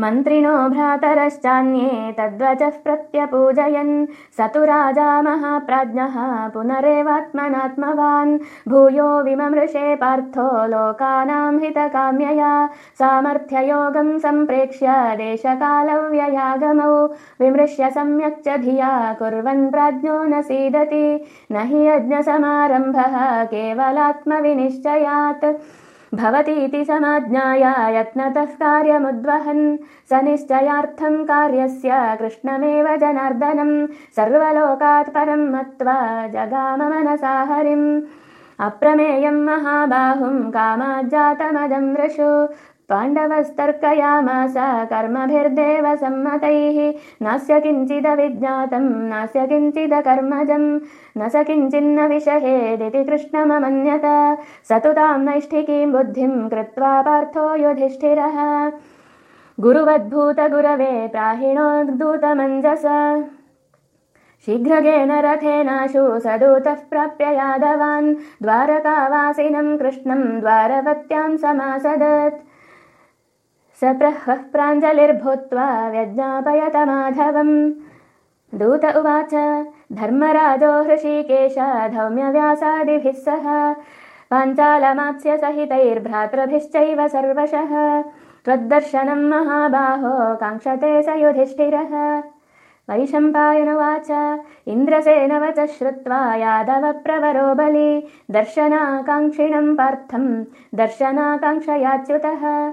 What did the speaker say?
मन्त्रिणो भ्रातरश्चान्ये तद्वचः प्रत्यपूजयन्। स तु राजा महाप्राज्ञः पुनरेवात्मनात्मवान्। भूयो विममृषे पार्थो लोकानां हितकाम्यया। सामर्थ्ययोगं सम्प्रेक्ष्य देशकालव्ययागमौ। विमृश्य सम्यक् च धिया कुर्वन् प्राज्ञो न सीदति। न हि यज्ञसमारम्भः केवलात्मविनिश्चयात् भवतीति समाज्ञाय यत्नतः कार्यमुद्वहन्। स निश्चयार्थं कार्यस्य कृष्णमेव जनार्दनम्। सर्वलोकात् परं मत्वा जगाममनसा हरिम्। अप्रमेयं महाबाहुं कामाज्जातमदं वृषु पाण्डवस्तर्कयामास कर्मभिर्देव सम्मतैः नास्य किञ्चिदविज्ञातं नास्य किञ्चिदकर्मजं न स किञ्चिन्न विषहेदिति कृष्णममन्यत। स तु तां नैष्ठिकीं बुद्धिं कृत्वा पार्थो युधिष्ठिरः। गुरुवद्भूतगुरवे प्राहिणोद्दूतमञ्जस शीघ्रगेन रथेनाशु स दूतः प्राप्य यादवान्। द्वारकावासिनं कृष्णं द्वारवत्यां समासदत् स प्रह्वः प्राञ्जलिर्भूत्वा व्यज्ञापयत माधवम्। दूत उवाच धर्मराजो हृषीकेश धौम्यव्यासादिभिः सह। पाञ्चालमात्स्य सहितैर्भ्रातृभिश्चैव सर्वशः। त्वद्दर्शनं महाबाहो काङ्क्षते स युधिष्ठिरः। वैशम्पायनुवाच इन्द्रसेनवच श्रुत्वा यादवप्रवरो बलि। दर्शनाकाङ्क्षिणं पार्थं दर्शनाकाङ्क्षयाच्युतः